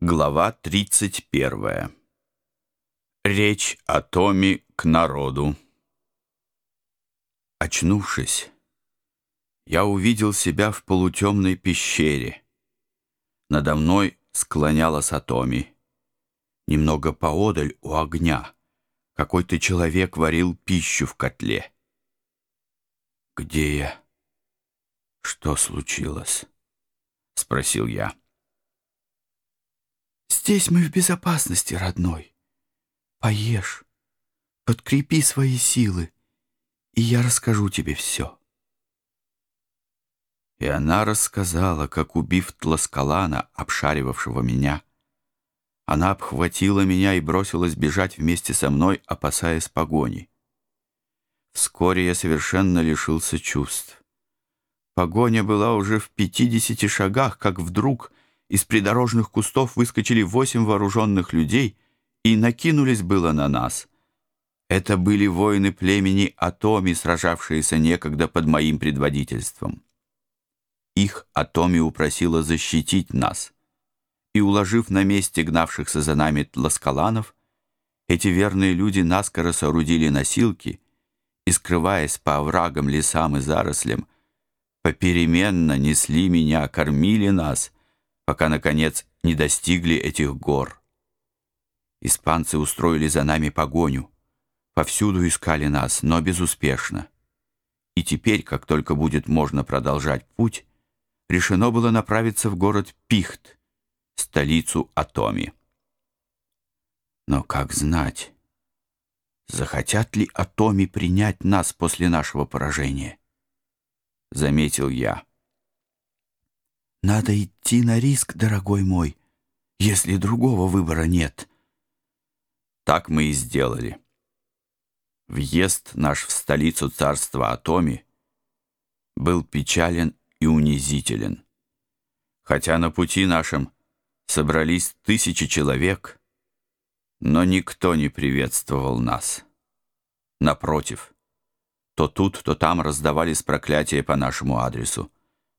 Глава 31. Речь о Томе к народу. Очнувшись, я увидел себя в полутемной пещере. Надо мной склонялась Атоми. Немного поодаль у огня какой-то человек варил пищу в котле. «Где я? Что случилось?» — спросил я. Здесь мы в безопасности, родной. Поешь, подкрепи свои силы, и я расскажу тебе все. И она рассказала, как, убив Тласкалана, обшаривавшего меня, она обхватила меня и бросилась бежать вместе со мной, опасаясь погони. Вскоре я совершенно лишился чувств. Погоня была уже в пятидесяти шагах, как вдруг из придорожных кустов выскочили восемь вооруженных людей и накинулись было на нас. Это были воины племени Атоми, сражавшиеся некогда под моим предводительством. Их Атоми упросила защитить нас, и, уложив на месте гнавшихся за нами тласкаланов, эти верные люди наскоро соорудили носилки и, скрываясь по оврагам, лесам и зарослям, попеременно несли меня, кормили нас — пока, наконец, не достигли этих гор. Испанцы устроили за нами погоню. Повсюду искали нас, но безуспешно. И теперь, как только будет можно продолжать путь, решено было направиться в город Пихт, столицу Атоми. Но как знать, захотят ли Атоми принять нас после нашего поражения? Заметил я. Надо идти на риск, дорогой мой, если другого выбора нет. Так мы и сделали. Въезд наш в столицу царства Атоми был печален и унизителен. Хотя на пути нашем собрались тысячи человек, но никто не приветствовал нас. Напротив, то тут, то там раздавались проклятия по нашему адресу,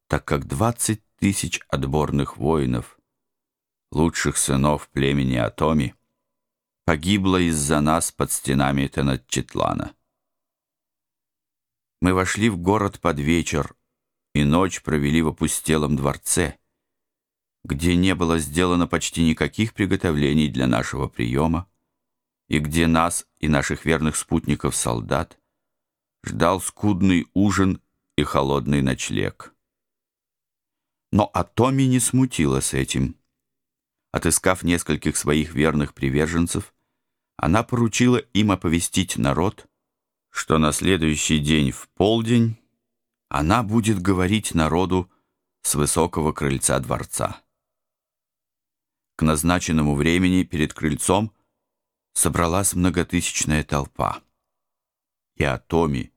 так как двадцать тысяч отборных воинов, лучших сынов племени Атоми, погибло из-за нас под стенами Тенатчитлана. Мы вошли в город под вечер и ночь провели в опустелом дворце, где не было сделано почти никаких приготовлений для нашего приема, и где нас и наших верных спутников-солдат ждал скудный ужин и холодный ночлег. Но Атоми не смутилась этим. Отыскав нескольких своих верных приверженцев, она поручила им оповестить народ, что на следующий день в полдень она будет говорить народу с высокого крыльца дворца. К назначенному времени перед крыльцом собралась многотысячная толпа. И Атоми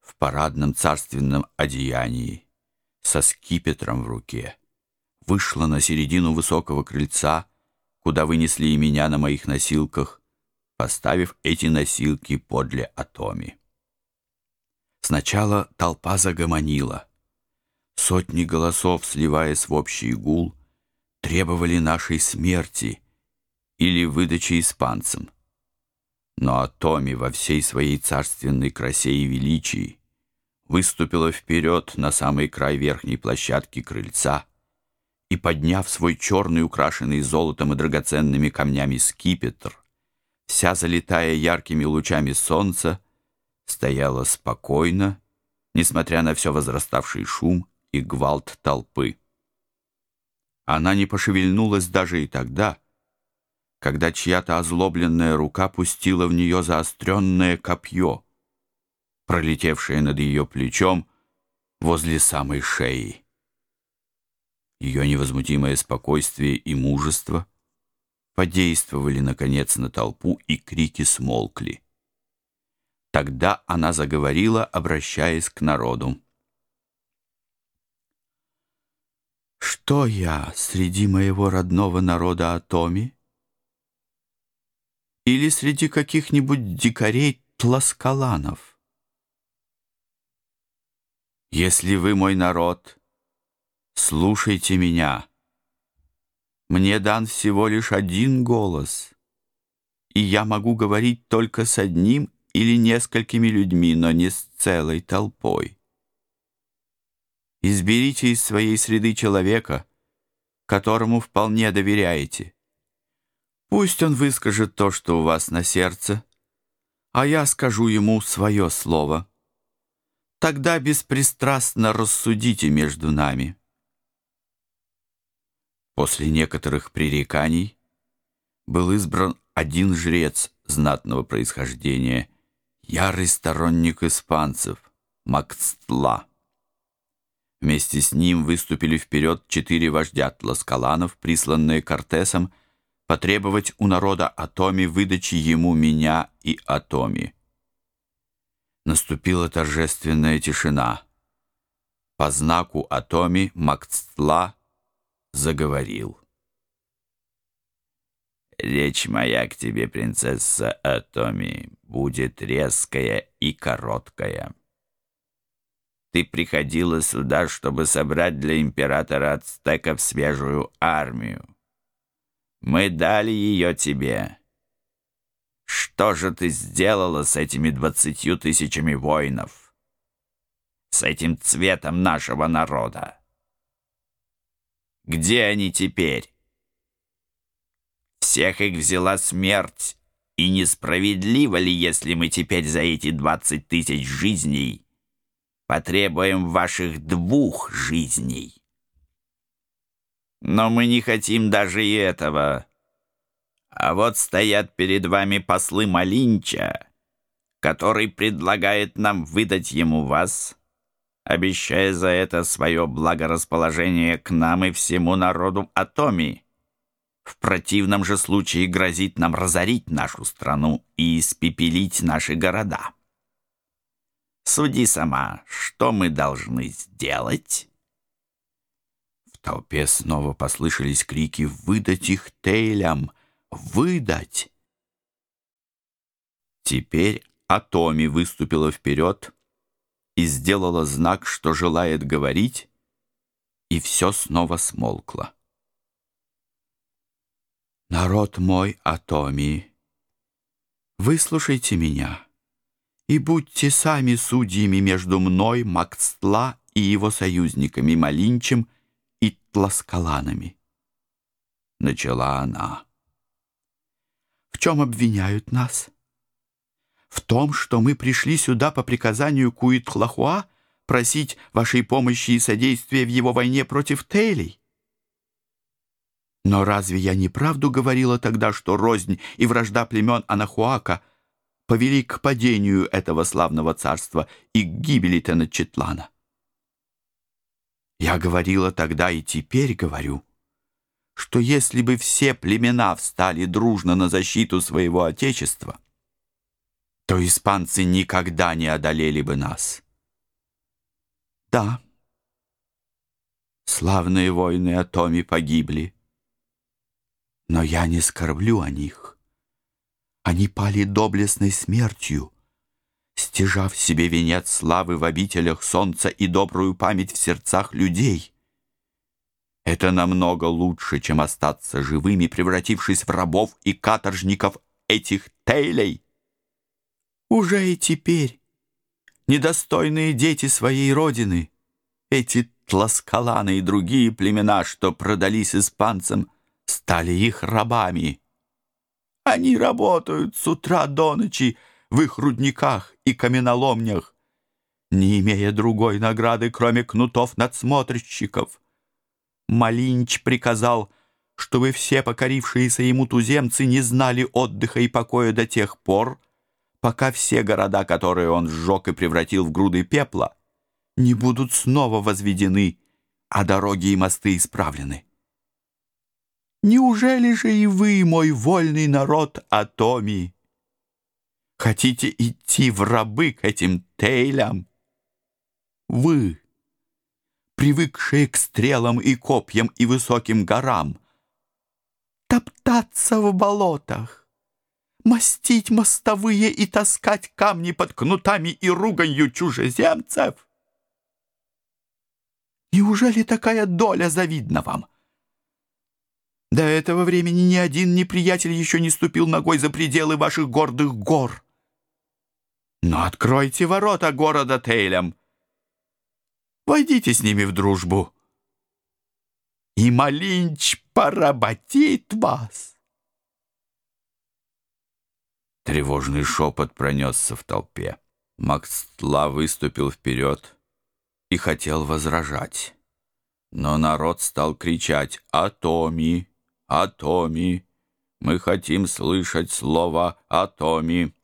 в парадном царственном одеянии со скипетром в руке, вышла на середину высокого крыльца, куда вынесли и меня на моих носилках, поставив эти носилки подле Атоми. Сначала толпа загомонила. Сотни голосов, сливаясь в общий гул, требовали нашей смерти или выдачи испанцам. Но Атоми во всей своей царственной красе и величии выступила вперед на самый край верхней площадки крыльца и, подняв свой черный, украшенный золотом и драгоценными камнями скипетр, вся залитая яркими лучами солнца, стояла спокойно, несмотря на все возраставший шум и гвалт толпы. Она не пошевельнулась даже и тогда, когда чья-то озлобленная рука пустила в нее заостренное копье — пролетевшее над ее плечом возле самой шеи. Ее невозмутимое спокойствие и мужество подействовали, наконец, на толпу, и крики смолкли. Тогда она заговорила, обращаясь к народу. «Что я среди моего родного народа Атоми? Или среди каких-нибудь дикарей Тласкаланов?» Если вы мой народ, слушайте меня. Мне дан всего лишь один голос, и я могу говорить только с одним или несколькими людьми, но не с целой толпой. Изберите из своей среды человека, которому вполне доверяете. Пусть он выскажет то, что у вас на сердце, а я скажу ему свое слово. Тогда беспристрастно рассудите между нами. После некоторых пререканий был избран один жрец знатного происхождения, ярый сторонник испанцев, Макстла. Вместе с ним выступили вперед четыре вождя тласкаланов, присланные Кортесом, потребовать у народа Атоми выдачи ему меня и Атоми. Наступила торжественная тишина. По знаку Атоми Макстла заговорил. «Речь моя к тебе, принцесса Атоми, будет резкая и короткая». Ты приходила сюда, чтобы собрать для императора ацтеков свежую армию. Мы дали ее тебе. Что же ты сделала с этими двадцатью тысячами воинов? С этим цветом нашего народа? Где они теперь? Всех их взяла смерть, и несправедливо ли, если мы теперь за эти двадцать тысяч жизней потребуем ваших двух жизней. Но мы не хотим даже и этого. А вот стоят перед вами послы Малинча, который предлагает нам выдать ему вас, обещая за это свое благорасположение к нам и всему народу Атоми. В противном же случае грозит нам разорить нашу страну и испепелить наши города. Суди сама, что мы должны сделать?» В толпе снова послышались крики «Выдать их Тейлям! Выдать!» Теперь Атоми выступила вперед и сделала знак, что желает говорить, и все снова смолкло. «Народ мой, Атоми, выслушайте меня!» и будьте сами судьями между мной, Макстла и его союзниками Малинчем и Тласкаланами. Начала она. В чем обвиняют нас? В том, что мы пришли сюда по приказанию Куитхлахуа просить вашей помощи и содействия в его войне против Тейлей? Но разве я неправду говорила тогда, что рознь и вражда племен Анахуака — повели к падению этого славного царства и к гибели Теночетлана. Я говорила тогда и теперь говорю, что если бы все племена встали дружно на защиту своего Отечества, то испанцы никогда не одолели бы нас. Да, славные воины Атоми погибли, но я не скорблю о них. Они пали доблестной смертью, стяжав себе венец славы в обителях солнца и добрую память в сердцах людей. Это намного лучше, чем остаться живыми, превратившись в рабов и каторжников этих тейлей. Уже и теперь недостойные дети своей родины, эти тласкаланы и другие племена, что продались испанцам, стали их рабами. Они работают с утра до ночи в их рудниках и каменоломнях, не имея другой награды, кроме кнутов надсмотрщиков. Малинч приказал, чтобы все покорившиеся ему туземцы не знали отдыха и покоя до тех пор, пока все города, которые он сжег и превратил в груды пепла, не будут снова возведены, а дороги и мосты исправлены. Неужели же и вы, мой вольный народ Атоми, хотите идти в рабы к этим тейлям? Вы, привыкшие к стрелам и копьям и высоким горам, топтаться в болотах, мастить мостовые и таскать камни под кнутами и руганью чужеземцев? Неужели такая доля завидна вам? До этого времени ни один неприятель еще не ступил ногой за пределы ваших гордых гор. Но откройте ворота города Тейлем. Войдите с ними в дружбу. И Малинч поработит вас. Тревожный шепот пронесся в толпе. Макстла выступил вперед и хотел возражать. Но народ стал кричать «Атоми! Атоми! Мы хотим слышать слово Атоми!»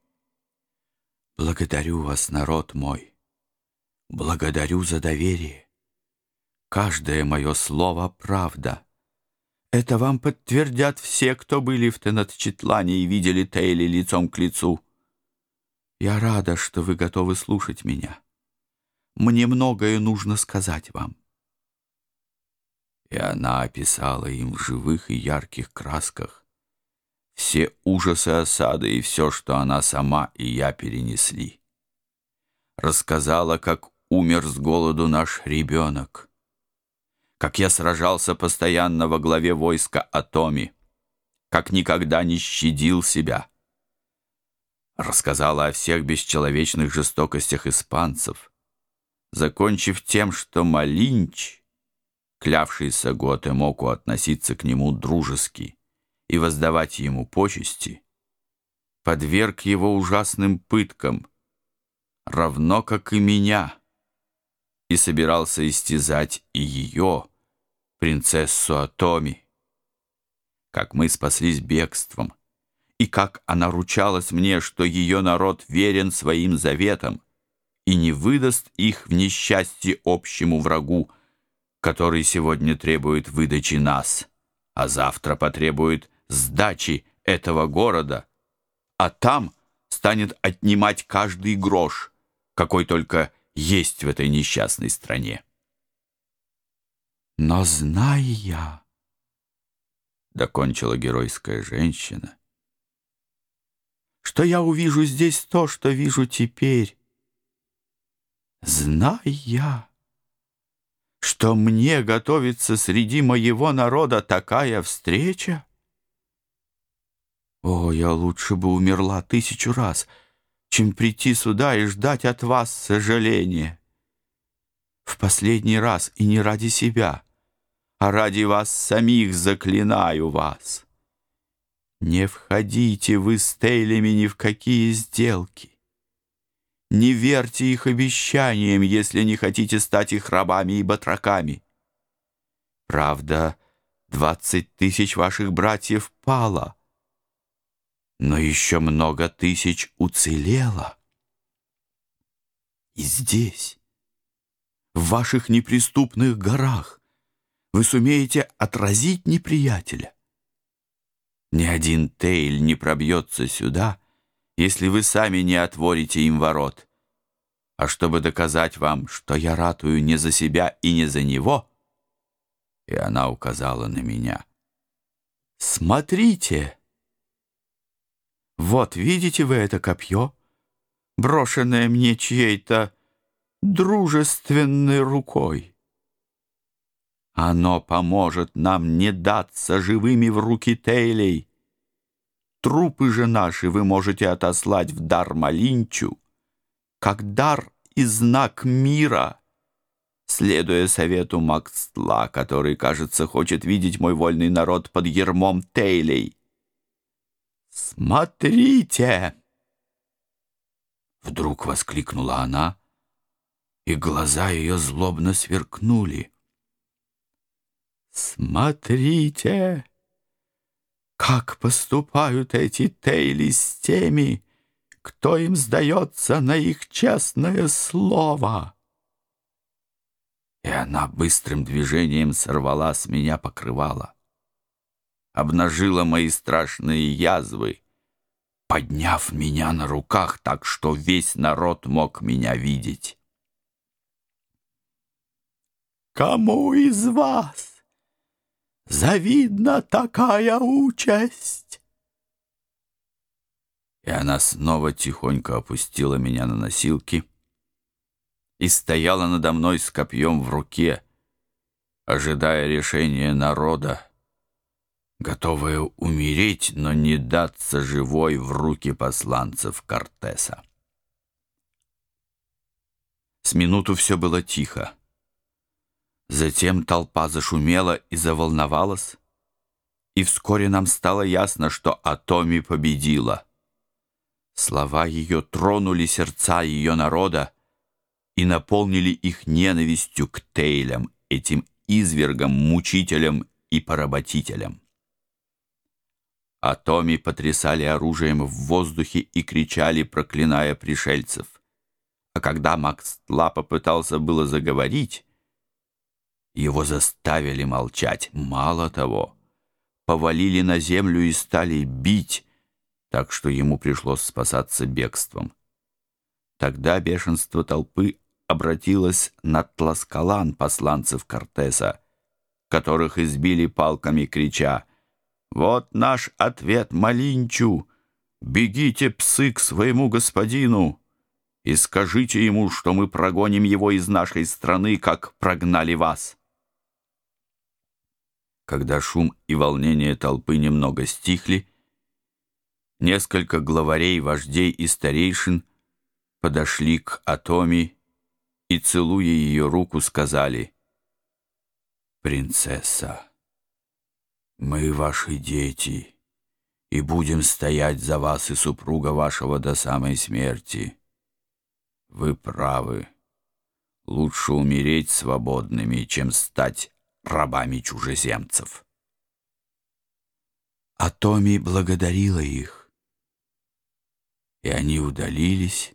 Благодарю вас, народ мой. Благодарю за доверие. Каждое мое слово — правда. Это вам подтвердят все, кто были в Тенатчитлане и видели Тейли лицом к лицу. Я рада, что вы готовы слушать меня. Мне многое нужно сказать вам. И она описала им в живых и ярких красках все ужасы осады и все, что она сама и я перенесли. Рассказала, как умер с голоду наш ребенок, как я сражался постоянно во главе войска Атоми, как никогда не щадил себя. Рассказала о всех бесчеловечных жестокостях испанцев, закончив тем, что Малинч, клявшийся Готэмоку относиться к нему дружески и воздавать ему почести, подверг его ужасным пыткам, равно как и меня, и собирался истязать и ее, принцессу Атоми. Как мы спаслись бегством, и как она ручалась мне, что ее народ верен своим заветам и не выдаст их в несчастье общему врагу, который сегодня требует выдачи нас, а завтра потребует сдачи этого города, а там станет отнимать каждый грош, какой только есть в этой несчастной стране. Но зная я, докончила геройская женщина, что я увижу здесь то, что вижу теперь, зная, что мне готовится среди моего народа такая встреча, о, я лучше бы умерла тысячу раз, чем прийти сюда и ждать от вас сожаления. В последний раз и не ради себя, а ради вас самих заклинаю вас. Не входите вы с Тейлями ни в какие сделки. Не верьте их обещаниям, если не хотите стать их рабами и батраками. Правда, двадцать тысяч ваших братьев пало, но еще много тысяч уцелело. И здесь, в ваших неприступных горах, вы сумеете отразить неприятеля. Ни один Тейль не пробьется сюда, если вы сами не отворите им ворот. А чтобы доказать вам, что я ратую не за себя и не за него, и она указала на меня. «Смотрите!» Вот, видите вы это копье, брошенное мне чьей-то дружественной рукой? Оно поможет нам не даться живыми в руки Тейлей. Трупы же наши вы можете отослать в дар Малинчу, как дар и знак мира, следуя совету Макстла, который, кажется, хочет видеть мой вольный народ под ермом Тейлей. «Смотрите!» Вдруг воскликнула она, и глаза ее злобно сверкнули. «Смотрите, как поступают эти Тейли с теми, кто им сдается на их честное слово!» И она быстрым движением сорвала с меня покрывало обнажила мои страшные язвы, подняв меня на руках так, что весь народ мог меня видеть. «Кому из вас завидна такая участь?» И она снова тихонько опустила меня на носилки и стояла надо мной с копьем в руке, ожидая решения народа, готовая умереть, но не даться живой в руки посланцев Кортеса. С минуту все было тихо. Затем толпа зашумела и заволновалась, и вскоре нам стало ясно, что Атоми победила. Слова ее тронули сердца ее народа и наполнили их ненавистью к Тейлям, этим извергам, мучителям и поработителям. Атоми потрясали оружием в воздухе и кричали, проклиная пришельцев. А когда Макс Тла попытался было заговорить, его заставили молчать. Мало того, повалили на землю и стали бить, так что ему пришлось спасаться бегством. Тогда бешенство толпы обратилось на Тласкалан посланцев Кортеса, которых избили палками, крича «Вот наш ответ Малинчу! Бегите, псы, к своему господину!» и скажите ему, что мы прогоним его из нашей страны, как прогнали вас. Когда шум и волнение толпы немного стихли, несколько главарей, вождей и старейшин подошли к Атоми и, целуя ее руку, сказали «Принцесса, мы ваши дети» и будем стоять за вас и супруга вашего до самой смерти. Вы правы. Лучше умереть свободными, чем стать рабами чужеземцев. А Томи благодарила их, и они удалились,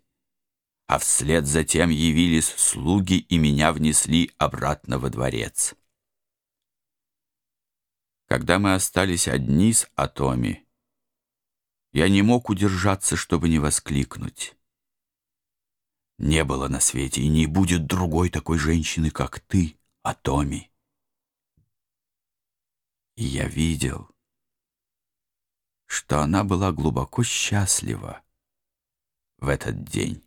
а вслед затем явились слуги и меня внесли обратно во дворец. Когда мы остались одни с Атоми, я не мог удержаться, чтобы не воскликнуть не было на свете и не будет другой такой женщины, как ты, Атоми. И я видел, что она была глубоко счастлива в этот день.